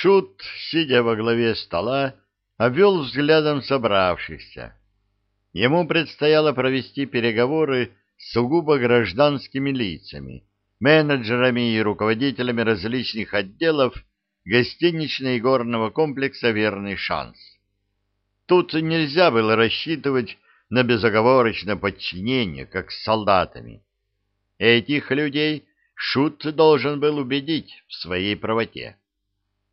Шут, сидя во главе стола, обвел взглядом собравшихся. Ему предстояло провести переговоры с сугубо гражданскими лицами, менеджерами и руководителями различных отделов гостиничного и горного комплекса «Верный шанс». Тут нельзя было рассчитывать на безоговорочное подчинение, как с солдатами. Этих людей Шут должен был убедить в своей правоте.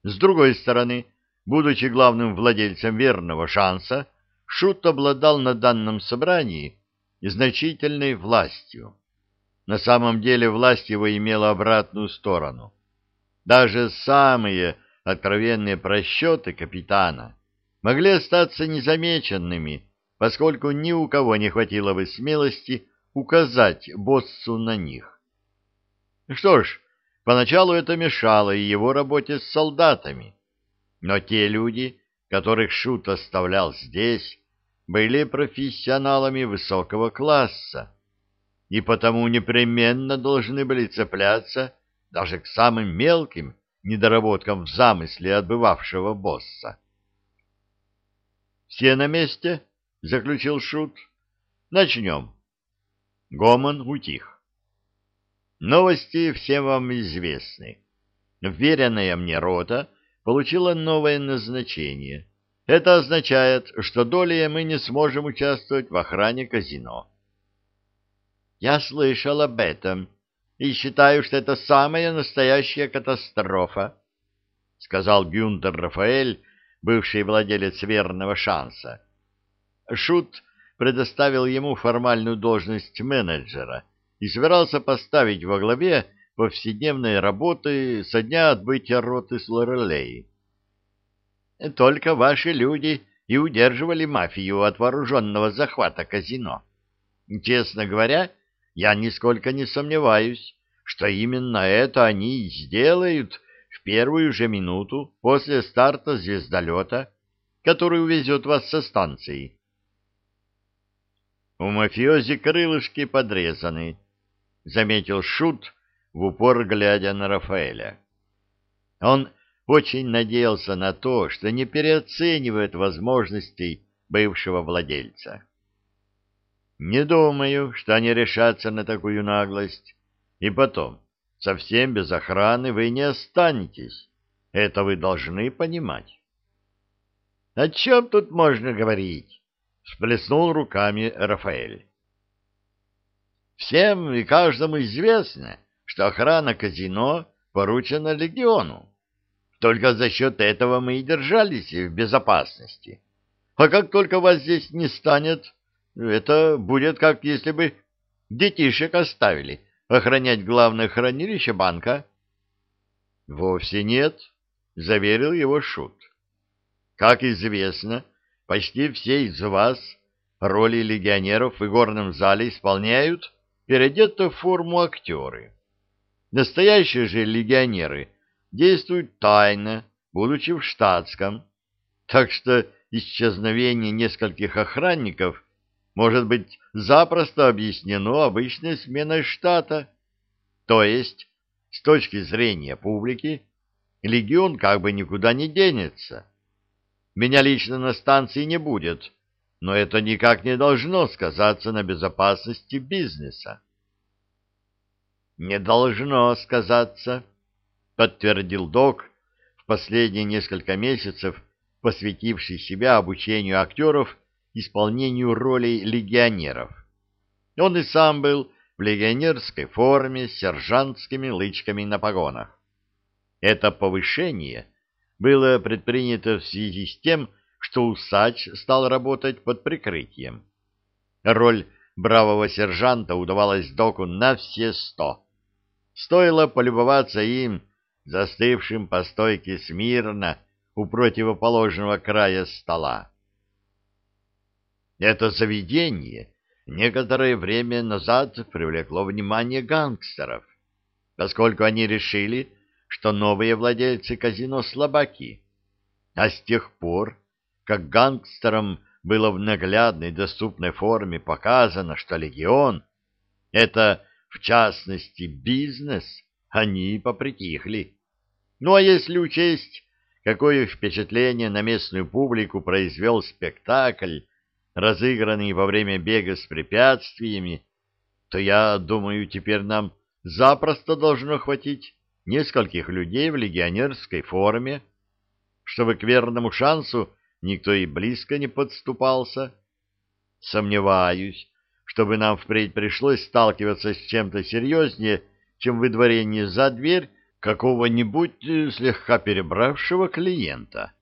С другой стороны, будучи главным владельцем верного шанса, Шут обладал на данном собрании значительной властью. На самом деле власть его имела обратную сторону. Даже самые откровенные просчеты капитана могли остаться незамеченными, поскольку ни у кого не хватило бы смелости указать боссу на них. Что ж, поначалу это мешало и его работе с солдатами, но те люди, которых Шут оставлял здесь, были профессионалами высокого класса и потому непременно должны были цепляться даже к самым мелким недоработкам в замысле отбывавшего босса. «Все на месте?» — заключил Шут. «Начнем». Гомон утих. Новости всем вам известны. Вверенная мне рота получила новое назначение. Это означает, что долей мы не сможем участвовать в охране казино. Я слышал об этом и считаю, что это самая настоящая катастрофа, — сказал Гюнтер Рафаэль, бывший владелец верного шанса. Шут предоставил ему формальную должность менеджера и собирался поставить во главе повседневной работы со дня отбытия роты с Лорелей. Только ваши люди и удерживали мафию от вооруженного захвата казино. Честно говоря, я нисколько не сомневаюсь, что именно это они и сделают в первую же минуту после старта звездолета, который увезет вас со станции. У мафиози крылышки подрезаны, — заметил Шут, в упор глядя на Рафаэля. Он очень надеялся на то, что не переоценивает возможностей бывшего владельца. Не думаю, что они решатся на такую наглость. И потом, совсем без охраны вы не останетесь. Это вы должны понимать. — О чем тут можно говорить? — всплеснул руками Рафаэль. — Всем и каждому известно, что охрана казино поручена легиону. Только за счет этого мы и держались в безопасности. А как только вас здесь не станет, это будет как если бы детишек оставили охранять главное хранилище банка. — Вовсе нет, — заверил его Шут. — Как известно, почти все из вас роли легионеров в игорном зале исполняют переодеты в форму актеры. Настоящие же легионеры действуют тайно, будучи в штатском, так что исчезновение нескольких охранников — может быть запросто объяснено обычной сменой штата. То есть, с точки зрения публики, легион как бы никуда не денется. Меня лично на станции не будет, но это никак не должно сказаться на безопасности бизнеса. «Не должно сказаться», — подтвердил док, в последние несколько месяцев посвятивший себя обучению актеров исполнению ролей легионеров. Он и сам был в легионерской форме с сержантскими лычками на погонах. Это повышение было предпринято в связи с тем, усач стал работать под прикрытием. Роль бравого сержанта удавалась доку на все сто. Стоило полюбоваться им, застывшим по стойке смирно у противоположного края стола. Это заведение некоторое время назад привлекло внимание гангстеров, поскольку они решили, что новые владельцы казино слабаки. А с тех пор, как гангстерам было в наглядной доступной форме показано, что легион — это, в частности, бизнес, они попритихли. Ну а если учесть, какое впечатление на местную публику произвел спектакль, разыгранный во время бега с препятствиями, то я думаю, теперь нам запросто должно хватить нескольких людей в легионерской форме, чтобы к верному шансу никто и близко не подступался. Сомневаюсь, чтобы нам впредь пришлось сталкиваться с чем-то серьезнее, чем выдворение за дверь какого-нибудь э, слегка перебравшего клиента.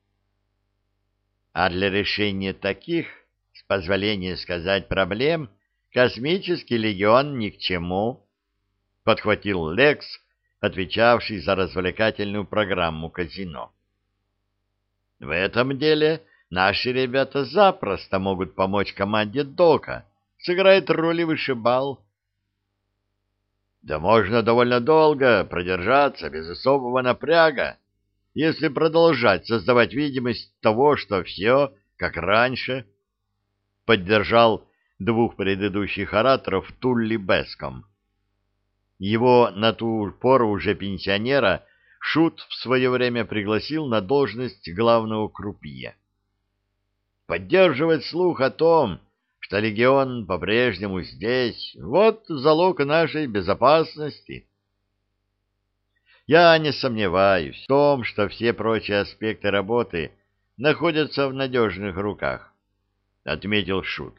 А для решения таких, с позволения сказать, проблем, космический легион ни к чему, — подхватил Лекс, отвечавший за развлекательную программу казино. В этом деле наши ребята запросто могут помочь команде Дока, сыграет роль и вышибал. Да можно довольно долго продержаться без особого напряга, если продолжать создавать видимость того, что все как раньше. Поддержал двух предыдущих ораторов Тулли Беском. Его на ту пору уже пенсионера Шут в свое время пригласил на должность главного крупье. Поддерживать слух о том, что легион по-прежнему здесь, вот залог нашей безопасности. Я не сомневаюсь в том, что все прочие аспекты работы находятся в надежных руках, — отметил Шут.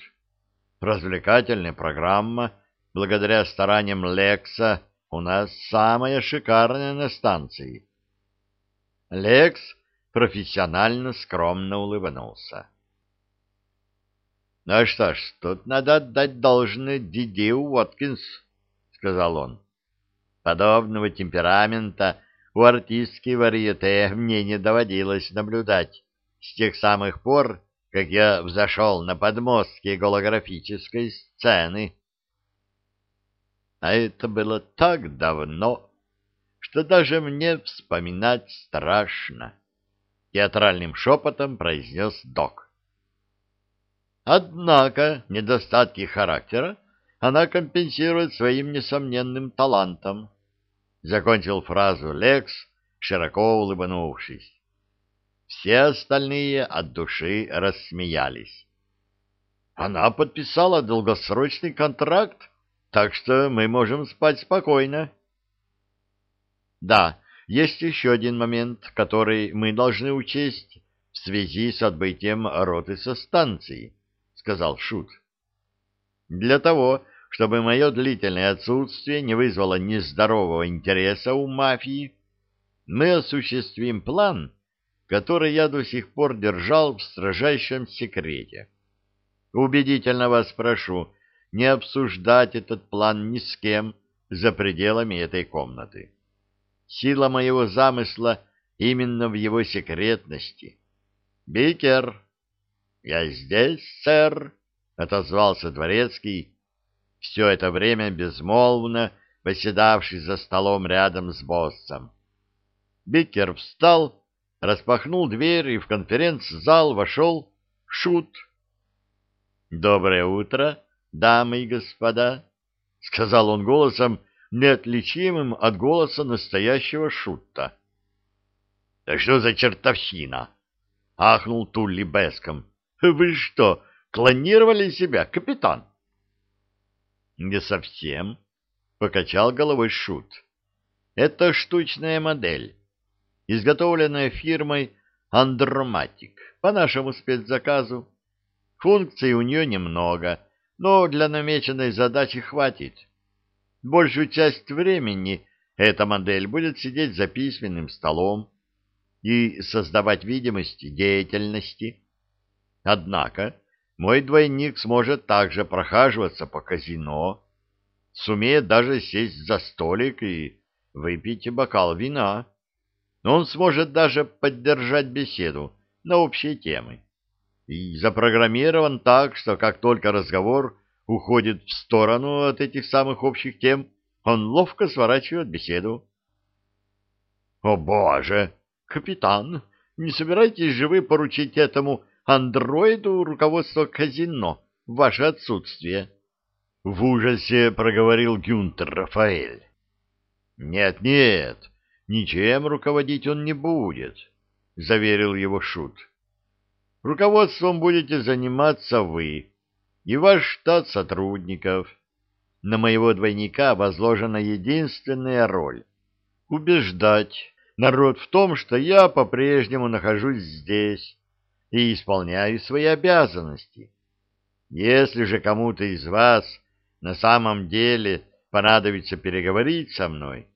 Развлекательная программа, благодаря стараниям Лекса, у нас самая шикарная на станции. Лекс профессионально скромно улыбнулся. — Ну что ж, тут надо отдать должное Диди Уоткинс, — сказал он. — Подобного темперамента у артистки варьете мне не доводилось наблюдать с тех самых пор, как я взошел на подмостки голографической сцены. А это было так давно, что даже мне вспоминать страшно, — театральным шепотом произнес док. Однако недостатки характера она компенсирует своим несомненным талантом. Закончил фразу Лекс, широко улыбнувшись. Все остальные от души рассмеялись. Она подписала долгосрочный контракт, так что мы можем спать спокойно. Да, есть еще один момент, который мы должны учесть в связи с отбытием роты со станции сказал Шут. Для того, чтобы мое длительное отсутствие не вызвало нездорового интереса у мафии, мы осуществим план, который я до сих пор держал в строжайшем секрете. Убедительно вас прошу не обсуждать этот план ни с кем за пределами этой комнаты. Сила моего замысла именно в его секретности. Бикер, «Я здесь, сэр», — отозвался дворецкий, все это время безмолвно поседавший за столом рядом с боссом. Бикер встал, распахнул дверь, и в конференц-зал вошел Шут. «Доброе утро, дамы и господа», — сказал он голосом, неотличимым от голоса настоящего Шутта. «Да что за чертовщина?» — ахнул Тулли Беском. Вы что, клонировали себя, капитан? Не совсем, покачал головой Шут. Это штучная модель, изготовленная фирмой Андроматик по нашему спецзаказу. Функций у нее немного, но для намеченной задачи хватит. Большую часть времени эта модель будет сидеть за письменным столом и создавать видимость деятельности Однако мой двойник сможет также прохаживаться по казино, сумеет даже сесть за столик и выпить бокал вина. Он сможет даже поддержать беседу на общие темы. И запрограммирован так, что как только разговор уходит в сторону от этих самых общих тем, он ловко сворачивает беседу. — О, боже! Капитан, не собираетесь же вы поручить этому андроиду руководство казино в ваше отсутствие. В ужасе проговорил Гюнтер Рафаэль. Нет, нет, ничем руководить он не будет. — заверил его Шут. «Руководством будете заниматься вы и ваш штат сотрудников. На моего двойника возложена единственная роль — убеждать народ в том, что я по-прежнему нахожусь здесь и исполняю свои обязанности. Если же кому-то из вас на самом деле понадобится переговорить со мной,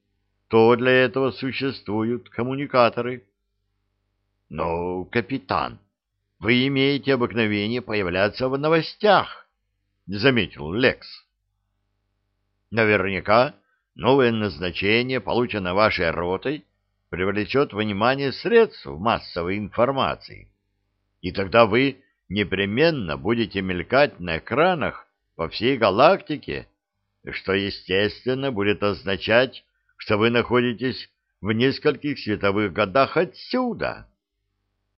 то для этого существуют коммуникаторы. Но, капитан, вы имеете обыкновение появляться в новостях, заметил Лекс. Наверняка новое назначение, полученное вашей ротой, привлечет внимание средств массовой информации. И тогда вы непременно будете мелькать на экранах по всей галактике, что, естественно, будет означать, что вы находитесь в нескольких световых годах отсюда.